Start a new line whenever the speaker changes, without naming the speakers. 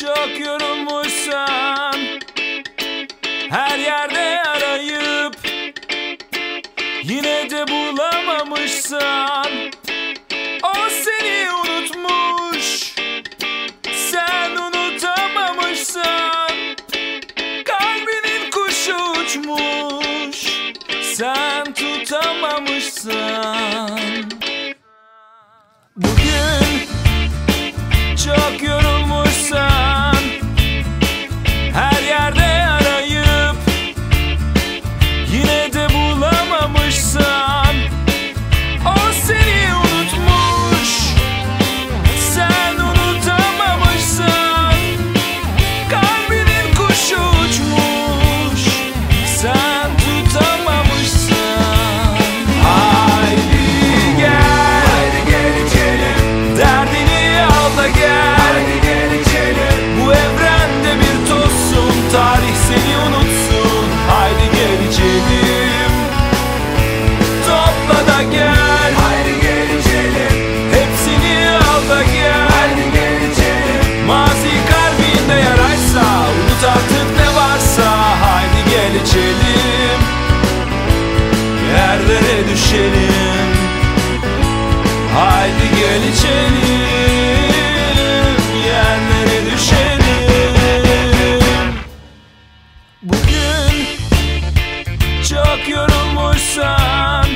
Çok yorulmuşsam Her yerde arayıp Yine de bulamamışsam O seni unutmuş Sen unutamamışsan Kalbinin kuşu uçmuş Sen tutamamışsan geçelim Yerlere düşelim. Haydi gel içelim Yerlere düşelim. Bugün çok yorulmuşsan